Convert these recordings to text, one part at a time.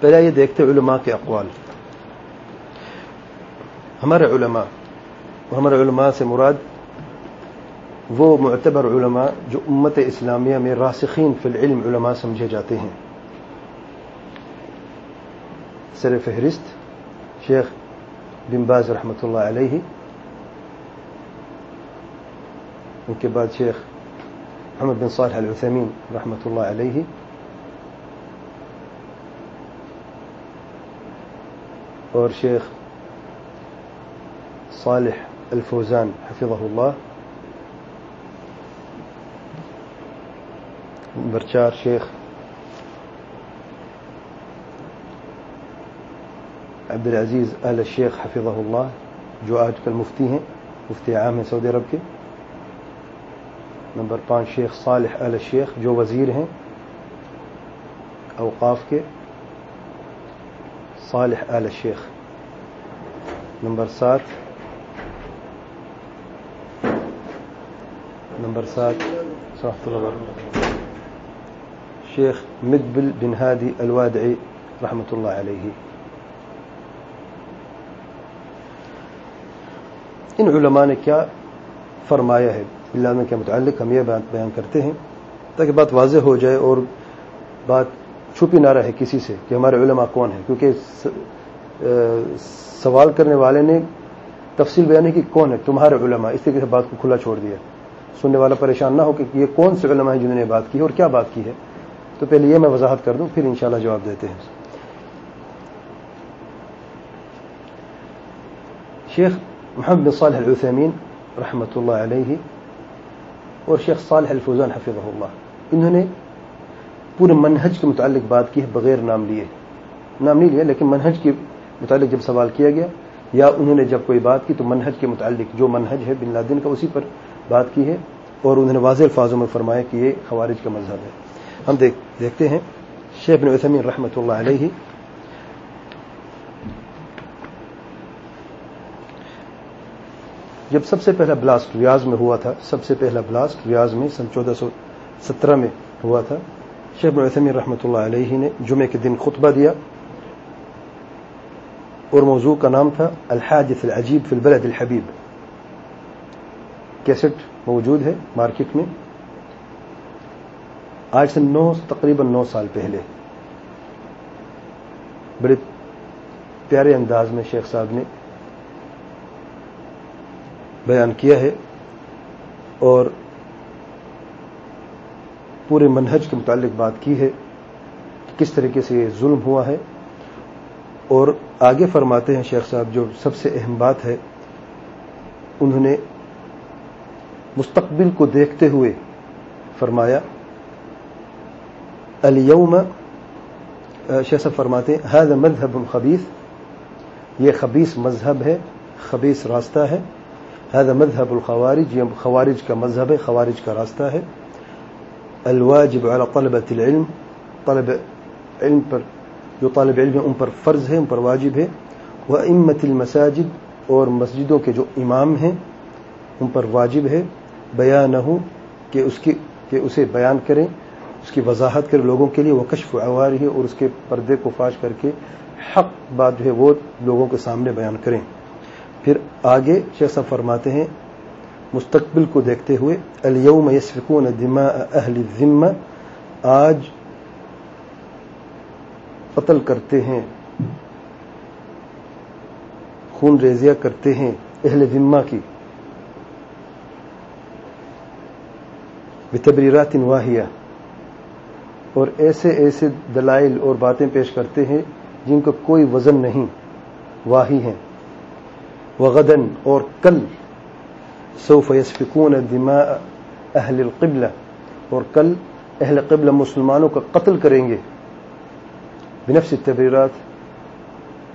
پہلے یہ دیکھتے علماء کے اقوال۔ ہمارے علماء ہمارے علماء سے مراد وہ معتبر علماء جو امت اسلامیہ میں راسخین فی العلم علماء سمجھے جاتے ہیں۔ سر فہرست شیخ بن باز رحمۃ اللہ علیہ، ان کے بعد شیخ محمد بن صالح العثمین رحمۃ اللہ علیہ۔ اور شیخ صالح الفوزان حفظه الله نمبر چار، شیخ عبد العزیز آل الشیخ حفظه اللہ، جو آج کل مفتی ہیں، مفتی عام ہیں سعودی عرب کے۔ نمبر پانچ، شیخ صالح آل الشیخ، جو وزیر ہیں اوقاف کے۔ صالح آل الشیخ. نمبر سات. نمبر سات. صحت شیخ مدبل بن هادي الوادعي رحمۃ اللہ علیہ. ان علماء نے کیا فرمایا ہے؟ علامہ کے متعلق ہم یہ بات بیان کرتے ہیں تاکہ بات واضح ہو جائے اور بات چھپی نہ رہے کسی سے کہ ہمارے علماء کون ہیں، کیونکہ سوال کرنے والے نے تفصیل بیان کی کون ہے؟ تمہارے علماء، اس طریقے سے بات کو کھلا چھوڑ دیا۔ سننے والا پریشان نہ ہو کہ یہ کون سے علماء ہیں جنہوں نے بات کی اور کیا بات کی ہے۔ تو پہلے یہ میں وضاحت کر دوں، پھر انشاءاللہ جواب دیتے ہیں۔ شیخ محمد بن صالح العثیمین رحمۃ اللہ علیہ اور شیخ صالح الفوزان حفظ اللہ انہوں نے پورے منہج کے متعلق بات کی ہے، بغیر نام لیے۔ نام نہیں لیا، لیکن منہج کے متعلق جب سوال کیا گیا یا انہوں نے جب کوئی بات کی تو منہج کے متعلق جو منہج ہے بن لادن کا اسی پر بات کی ہے اور انہوں نے واضح الفاظوں میں فرمایا کہ یہ خوارج کا مذہب ہے۔ ہم دیکھ دیکھتے ہیں۔ شیخ بن عثمین رحمۃ اللہ علیہ۔ جب سب سے پہلا بلاسٹ ریاض میں ہوا تھا، سب سے پہلا بلاسٹ ریاض میں سن چودہ سو سترہ میں ہوا تھا۔ شیخ بن رحمۃ اللہ علیہ نے جمعے کے دن خطبہ دیا اور موضوع کا نام تھا الحادث العجیب فی البلد الحبیب۔ کیسٹ موجود ہے مارکیٹ میں۔ آج سے نو تقریباً نو سال پہلے۔ بڑے پیارے انداز میں شیخ صاحب نے بیان کیا ہے اور پورے منہج کے متعلق بات کی ہے کہ کس طریقے سے یہ ظلم ہوا ہے اور آگے فرماتے ہیں شیخ صاحب، جو سب سے اہم بات ہے، انہوں نے مستقبل کو دیکھتے ہوئے فرمایا، اليوم، شیخ فرماتے ہیں، هذا مذہب خبیث یہ خبیث مذہب ہے خبیث راستہ ہے، هذا مذہب الخوارج، یہ خوارج کا مذہب ہے، خوارج کا راستہ ہے۔ الواجب على طلبة العلم، طلب علم پر، جو طالب علم ان پر فرض ہے، ان پر واجب ہے۔ وہ امت المساجد، اور مسجدوں کے جو امام ہیں، ان پر واجب ہے۔ بیان ہوں کہ اس کی، کہ اسے بیان کریں، اس کی وضاحت کریں لوگوں کے لیے۔ وہ کشف اوار ہے اور اس کے پردے کو فاش کر کے حق بات جو ہے، وہ لوگوں کے سامنے بیان کریں۔ پھر آگے شیخ صاحب فرماتے ہیں مستقبل کو دیکھتے ہوئے الیوم یسفکون دماء اہل الذمہ، آج قتل کرتے ہیں، خون ریزیہ کرتے ہیں اہل ذمہ کی۔ بتبریرات واحیہ۔ اور ایسے ایسے دلائل اور باتیں پیش کرتے ہیں جن کا کوئی وزن نہیں، واہی ہیں۔ وغدن اور کل سوف یسفکون دماء اہل القبلہ اور کل اہل قبلہ مسلمانوں کا قتل کریں گے. بنفس تبریرات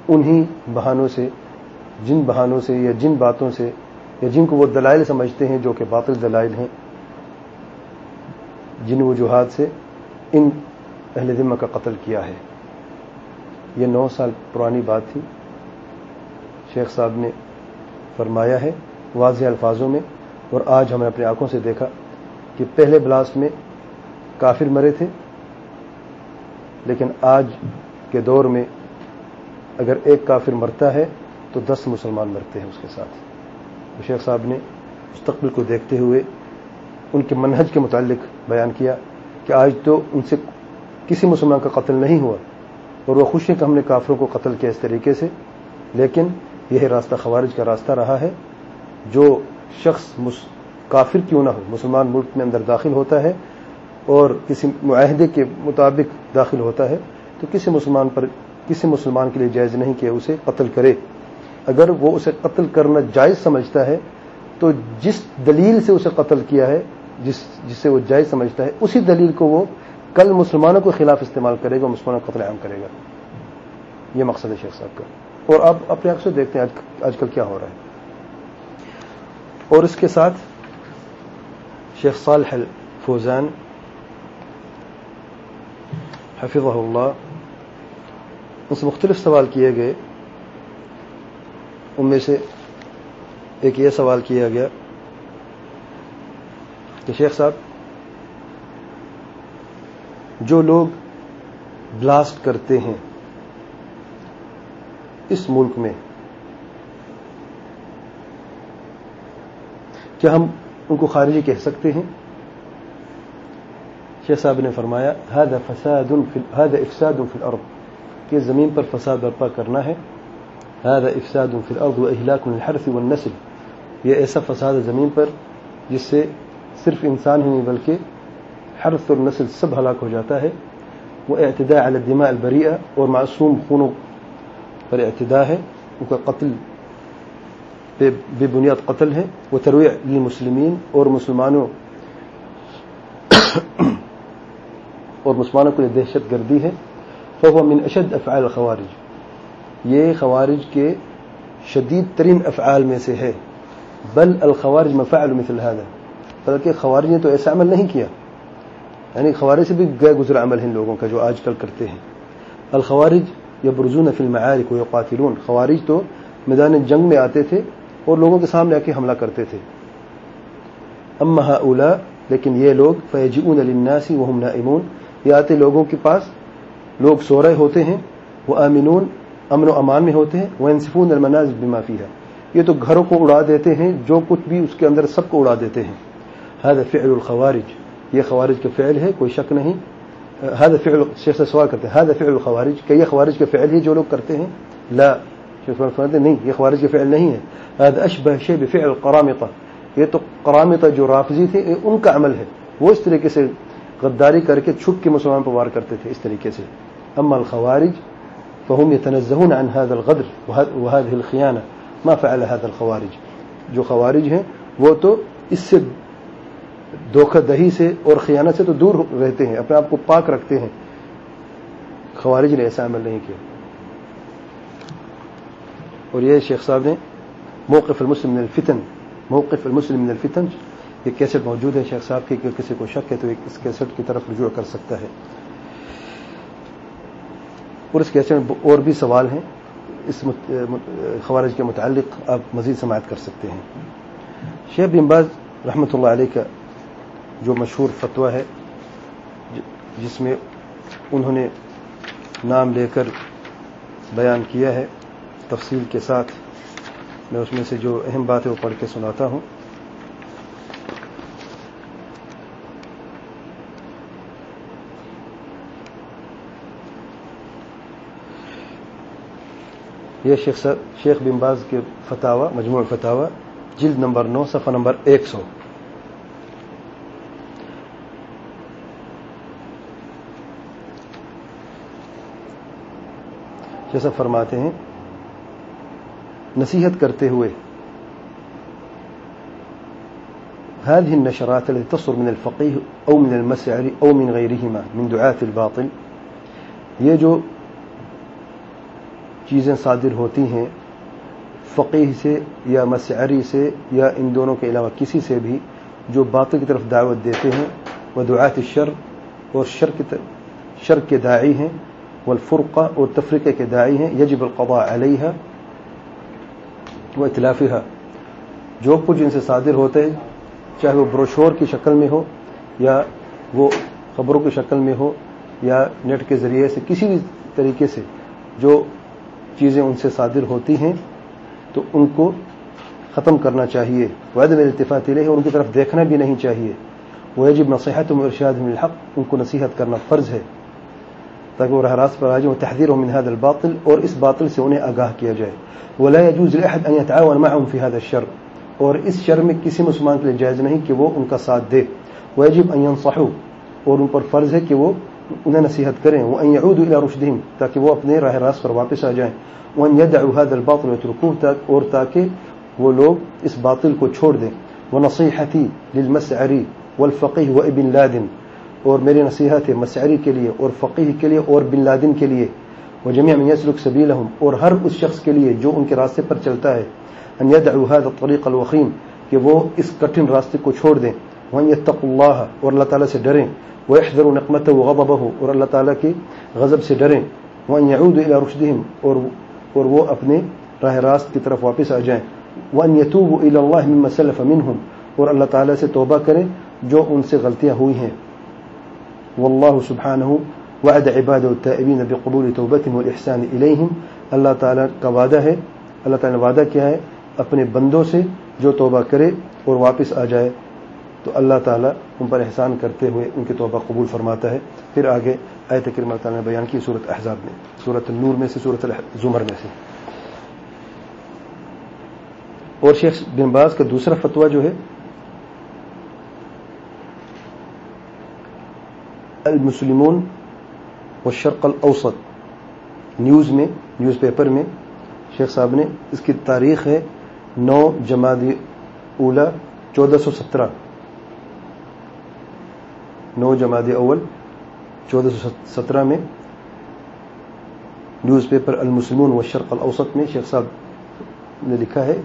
انہی بہانوں سے، جن بہانوں سے یا جن باتوں سے، یا جن کو وہ دلائل سمجھتے ہیں جو کہ باطل دلائل ہیں، جن وجوہات سے ان اہل ذمہ کا قتل کیا ہے. یہ نو سال پرانی بات تھی. شیخ صاحب نے فرمایا ہے واضح الفاظوں میں اور آج ہم نے اپنی آنکھوں سے دیکھا کہ پہلے بلاسٹ میں کافر مرے تھے، لیکن آج کے دور میں اگر ایک کافر مرتا ہے تو دس مسلمان مرتے ہیں اس کے ساتھ۔ شیخ صاحب نے مستقبل کو دیکھتے ہوئے ان کے منہج کے متعلق بیان کیا کہ آج تو ان سے کسی مسلمان کا قتل نہیں ہوا اور وہ خوش ہیں کہ ہم نے کافروں کو قتل کیا اس طریقے سے، لیکن یہ راستہ خوارج کا راستہ رہا ہے۔ جو شخص کافر کیوں نہ ہو، مسلمان ملک میں اندر داخل ہوتا ہے اور کسی معاہدے کے مطابق داخل ہوتا ہے، تو کسی مسلمان پر کسی مسلمان کے لیے جائز نہیں کہ اسے قتل کرے۔ اگر وہ اسے قتل کرنا جائز سمجھتا ہے، تو جس دلیل سے اسے قتل کیا ہے، جس جسے وہ جائز سمجھتا ہے، اسی دلیل کو وہ کل مسلمانوں کے خلاف استعمال کرے گا، مسلمانوں کو قتل عام کرے گا۔ یہ مقصد ہے شیخ صاحب کا۔ اور آپ اپنے آپ سے دیکھتے ہیں آج کل کیا ہو رہا ہے؟ اور اس کے ساتھ شیخ صالح الفوزان حفظہ اللہ ان سے مختلف سوال کیے گئے۔ ان میں سے ایک یہ سوال کیا گیا کہ شیخ صاحب، جو لوگ بلاسٹ کرتے ہیں اس ملک میں کیا ہم ان کو خارجی کہہ سکتے ہیں۔ شیخ صاحب نے فرمایا هذا فساد هذا افساد في الارض کہ زمین پر فساد برپا کرنا ہے۔ هذا افساد في الارض واهلاك للحرث والنسل یہ ایسا فساد ہے زمین پر جس سے صرف انسان ہی نہیں بلکہ حرث اور نسل سب ہلاک ہو جاتا ہے۔ وہ اعتداء على الدماء البریئہ اور معصوم خونوں پر اعتداء ہے۔ ان کا قتل بے بنیاد قتل ہے وہ ترویع للمسلمین اور مسلمانوں اور مسلمانوں کے لیے دہشت گردی ہے۔ فهو من اشد افعال الخوارج۔ یہ خوارج کے شدید ترین افعال میں سے ہے۔ بل الخوارج مفعل مثل هذا۔ بلکہ خوارج نے تو ایسا عمل نہیں کیا۔ یعنی خوارج سے بھی گئے گزرا عمل ہیں لوگوں کا جو آج کل کرتے ہیں۔ الخوارج یبرزون فی المعارک ویقاتلون۔ خوارج تو میدان جنگ میں آتے تھے۔ اور لوگوں کے سامنے آ کے حملہ کرتے تھے۔ اما اولا لیکن یہ لوگ فیجون للناس وهم نائمون، یہ آتے لوگوں کے پاس، لوگ سو رہے ہوتے ہیں، وہ امنون امن و امان میں ہوتے ہیں وہ انصفون المناز بمافی ہے یہ تو گھروں کو اڑا دیتے ہیں، جو کچھ بھی اس کے اندر سب کو اڑا دیتے ہیں۔ هذا فعل الخوارج۔ یہ خوارج کا فعل ہے، کوئی شک نہیں۔ هذا فعل، شیخ سے سوال کرتے ہیں هذا فعل الخوارج، کہ یہ خوارج کا فعل ہی جو لوگ کرتے ہیں؟ لا۔ شیخ فرماتے نہیں، یہ خوارج کا فعل نہیں ہے. هذا اشبه شيء بفعل یہ تو قرامطه جو رافضی تھے ان کا عمل ہے. وہ اس طریقے سے غداری کر کے چھپ کے مسلمان پر وار کرتے تھے، اس طریقے سے. اما الخوارج، فهم يتنزهون عن هذا الغدر وهذه الخيانه ما فعل هذا الخوارج؟ جو خوارج ہیں، وہ تو اس سے دھوکہ دہی سے اور خیانت سے تو دور رہتے ہیں، اپنے آپ کو پاک رکھتے ہیں. خوارج نے ایسا عمل نہیں کیا. اور یہ شیخ صاحب نے موقف المسلم من الفتن، موقف المسلم من الفتن، یہ کیسٹ موجود ہے شیخ صاحب کی کہ کسی کو شک ہے تو اس کیسٹ کی طرف رجوع کر سکتا ہے۔ اور اس کیسٹ میں اور بھی سوال ہیں، اس خوارج کے متعلق آپ مزید سماعت کر سکتے ہیں۔ شیخ بن باز رحمۃ اللہ علیہ کا جو مشہور فتویٰ ہے، جس میں انہوں نے نام لے کر بیان کیا ہے تفصیل کے ساتھ میں اس میں سے جو اہم بات ہے وہ پڑھ کے سناتا ہوں۔ یہ شیخ شیخ بمباز کے فتح مجموع فتح جلد نمبر نو، صفحہ نمبر ایک سو۔ جیسا فرماتے ہیں نصیحت کرتے ہوئے، هذه النشرات التي تصدر من الفقيه او من المسعر او من غيرهما من دعاة الباطل، یہ جو چیزیں صادر ہوتی ہیں فقیح سے یا مسعری سے یا ان دونوں کے علاوہ کسی سے بھی، جو باطل کی طرف دعوت دیتے ہیں، وہ دعات الشر اور شر کی شر کے داعی ہیں، والفرقہ اور تفریقے کے داعی ہیں، یجب القضاء علیہ وہ اطلافیہ جو کچھ ان سے صادر ہوتے ہیں چاہے وہ بروشور کی شکل میں ہو یا وہ خبروں کی شکل میں ہو یا نیٹ کے ذریعے سے کسی بھی طریقے سے جو چیزیں ان سے صادر ہوتی ہیں، تو ان کو ختم کرنا چاہیے۔ وعدم التفات لے اور ان کی طرف دیکھنا بھی نہیں چاہیے۔ وہ عجیب نصیحت و ارشاد الحق ان کو نصیحت کرنا فرض ہے۔ تاکہ وہ راہ راست پر آ جائیں تحذير من هذا الباطل اور اس باطل سے انہیں آگاہ کیا جائے۔ ولا يجوز لاحد ان يتعاون معهم في هذا الشر۔ اور اس شر میں کسی مسلمان کے لیے جائز نہیں کہ وہ ان کا ساتھ دے۔ ويجب ان ينصحوا۔ اور ان پر فرض ہے کہ وہ انہیں نصیحت کریں۔ وان يعودوا الى رشدهم۔ تاکہ وہ اپنے راہ راست پر واپس آ جائیں۔ وان يدعوا هذا الباطل ويتركوه۔ اور تاکہ وہ لوگ اس باطل کو چھوڑ دیں۔ ونصيحتي للمسعري والفقيه وابن لادن۔ اور میری نصیحت ہے مسعری کے لیے اور فقیح کے لیے اور بن لادن کے لیے وہ جمع میں یسلک سبیلہم اور ہر اس شخص کے لیے جو ان کے راستے پر چلتا ہے ان يدعو هذا الطريق کہ وہ اس کٹھن راستے کو چھوڑ دیں وان يتقوا الله اور اللہ تعالی سے ڈریں ويحذروا نقمته وغضبه اور اللہ تعالی کی غضب سے ڈریں وان يعودوا الى رشدهم اور اور وہ اپنے راہ راست کی طرف واپس آ جائیں وان يتوبوا الى الله مما سلف منهم اور اللہ تعالی سے توبہ کریں جو ان سے غلطیاں ہوئی ہیں والله سبحانه وعد عباده التائبين بقبول توبتهم والإحسان إليهم. اللہ تعالیٰ کا وعدہ ہے، اللہ تعالیٰ نے وعدہ کیا ہے اپنے بندوں سے جو توبہ کرے اور واپس آ جائے۔ تو اللہ تعالیٰ ان پر احسان کرتے ہوئے ان کی توبہ قبول فرماتا ہے۔ پھر آگے آیت کریم تعالیٰ نے بیان کی صورت احزاب میں صورت النور میں سے صورت زمر میں سے۔ اور شیخ بن باز کا دوسرا فتویٰ جو ہے المسلمون والشرق الاوسط نیوز میں نیوز پیپر میں شیخ صاحب نے اس کی تاریخ ہے نو جمادی اولا چودہ سو سترہ. نو جمادی اول چودہ سو سترہ میں نیوز پیپر المسلمون و شرق الاوسط میں شیخ صاحب نے لکھا ہے،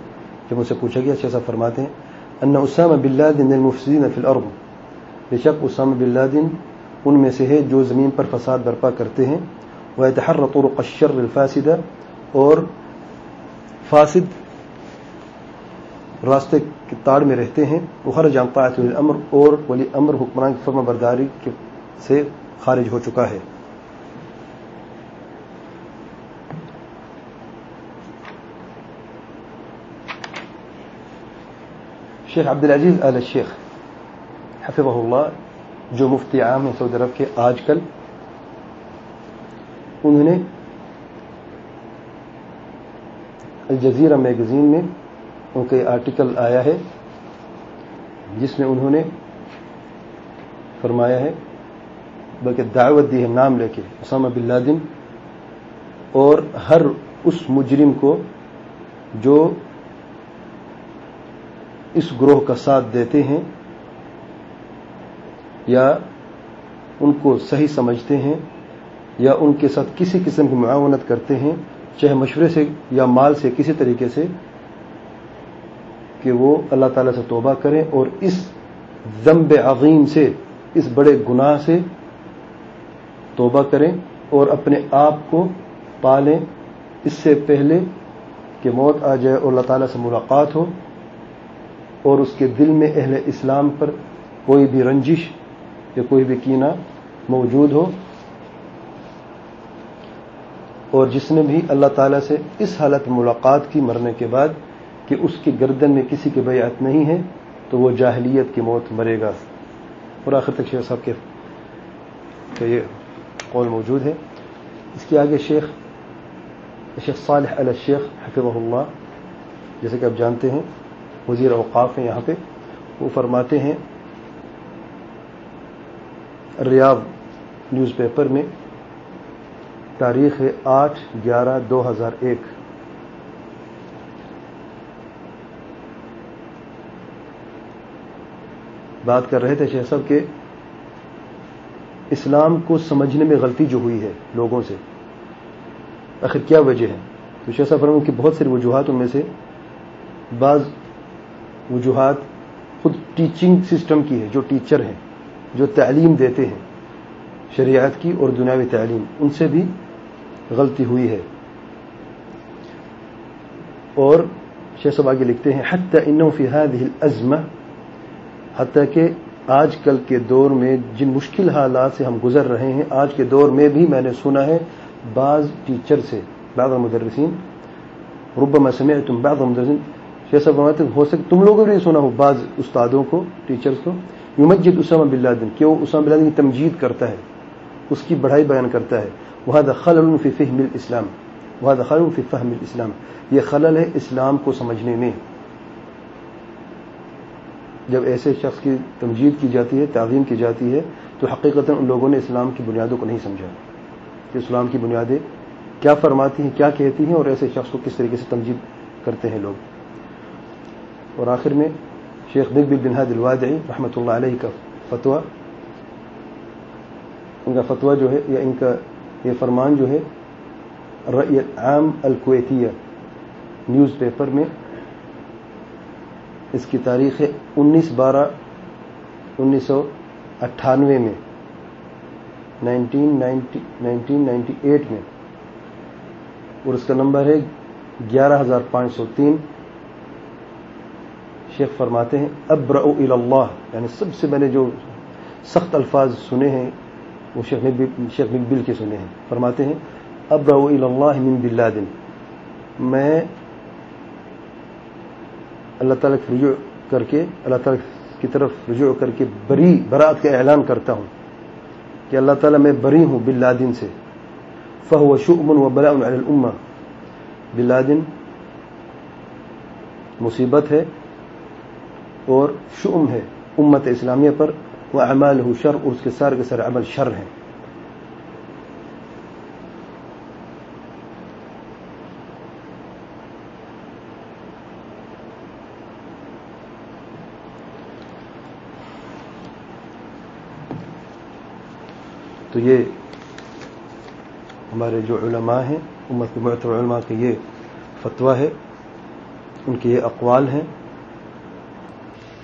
جب مجھ سے پوچھا گیا، شیخ صاحب فرماتے ہیں ان اسامہ بلادن المفسدین فی الارض بے شک اسامہ بلادن ان میں سے ہے جو زمین پر فساد برپا کرتے ہیں وہ اتحر طرق الشر الفاسدہ اور فاسد راستے کے تاڑ میں رہتے ہیں۔ وہ ہر طاعت الامر اور ولی امر حکمران کی فرما برداری سے خارج ہو چکا ہے۔ شیخ عبدالعزیز آل الشیخ حفظہ اللہ جو مفتی عام ہیں سعودی عرب کے آج کل، انہوں نے الجزیرہ میگزین میں ان کے آرٹیکل آیا ہے، جس میں انہوں نے فرمایا ہے، بلکہ دعوت دی ہے نام لے کے، اسامہ بن لادن، اور ہر اس مجرم کو جو اس گروہ کا ساتھ دیتے ہیں یا ان کو صحیح سمجھتے ہیں یا ان کے ساتھ کسی قسم کی معاونت کرتے ہیں، چاہے مشورے سے یا مال سے، کسی طریقے سے، کہ وہ اللہ تعالی سے توبہ کریں اور اس ذنب عظیم سے، اس بڑے گناہ سے توبہ کریں اور اپنے آپ کو پالیں۔ اس سے پہلے کہ موت آ جائے اور اللہ تعالیٰ سے ملاقات ہو اور اس کے دل میں اہل اسلام پر کوئی بھی رنجش یا کوئی بھی کینہ موجود ہو اور جس نے بھی اللہ تعالیٰ سے اس حالت ملاقات کی مرنے کے بعد کہ اس کی گردن میں کسی کی بیعت نہیں ہے، تو وہ جاہلیت کی موت مرے گا۔ اور آخر تک شیخ صاحب کے یہ قول موجود ہے۔ اس کے آگے شیخ شیخ صالح علی الشیخ حفظہ اللہ، جیسے کہ آپ جانتے ہیں، وزیر اوقاف ہیں یہاں پہ، وہ فرماتے ہیں ریاض نیوز پیپر میں، تاریخ ہے آٹھ گیارہ دو ہزار ایک۔ بات کر رہے تھے شیخ صاحب کہ اسلام کو سمجھنے میں غلطی جو ہوئی ہے لوگوں سے، آخر کیا وجہ ہے؟ تو شیخ صاحب فرموں کی بہت ساری وجوہات ان میں سے، بعض وجوہات خود ٹیچنگ سسٹم کی ہے جو ٹیچر ہیں۔ جو تعلیم دیتے ہیں، شریعت کی اور دنیاوی تعلیم، ان سے بھی غلطی ہوئی ہے۔ اور صاحب آگے لکھتے ہیں، حتی انہو فی هذه الازمہ، حتیٰ کہ آج کل کے دور میں جن مشکل حالات سے ہم گزر رہے ہیں، آج کے دور میں بھی میں نے سنا ہے بعض ٹیچر سے، بعض مدرسین ربما سمعتم بعض مدرسین شیخ صاحب ہو سکے تم لوگوں نے سنا ہو بعض استادوں کو، ٹیچرز کو یمجد اسامہ بلادن کہ وہ اسامہ بلادن کی تمجید کرتا ہے، اس کی بڑھائی بیان کرتا ہے۔ وہ خلل فی فہم الاسلام وہ خلل فی فہم الاسلام۔ یہ خلل ہے اسلام کو سمجھنے میں۔ جب ایسے شخص کی تمجید کی جاتی ہے، تعظیم کی جاتی ہے، تو حقیقت ان لوگوں نے اسلام کی بنیادوں کو نہیں سمجھا۔ کہ اسلام کی بنیادیں کیا فرماتی ہیں، کیا کہتی ہیں، اور ایسے شخص کو کس طریقے سے تمجید کرتے ہیں لوگ۔ اور آخر میں شیخ نقبی بن حد الوادعی رحمۃ اللہ علیہ کا فتویٰ۔ ان کا فتویٰ جو ہے، یا ان کا یہ فرمان جو ہے عام الکویتیہ نیوز پیپر میں، اس کی تاریخ ہے انیس بارہ انیس سو اٹھانوے میں نائنٹین نائنٹی ایٹ میں۔ اور اس کا نمبر ہے گیارہ ہزار پانچ سو تین۔ شیخ فرماتے ہیں ابر اللہ یعنی سب سے میں نے جو سخت الفاظ سنے ہیں، وہ شیخ شیخ مقبل کے سنے ہیں۔ فرماتے ہیں ابر اللہ من بلادن میں اللہ تعالیٰ کی رجوع کر کے، اللہ تعالیٰ کی طرف رجوع کر کے بری برات کا اعلان کرتا ہوں کہ اللہ تعالیٰ میں بری ہوں بلادن سے۔ فہو شعمن و بلا الما بلادن مصیبت ہے اور شعم ہے، امت اسلامیہ پر وہ اعمال ہو شر اور اس کے سر کے سر عمل شر ہیں تو یہ ہمارے جو علماء ہیں، امت کے معتبر علماء کے یہ فتویٰ ہے۔ ان کے یہ اقوال ہیں۔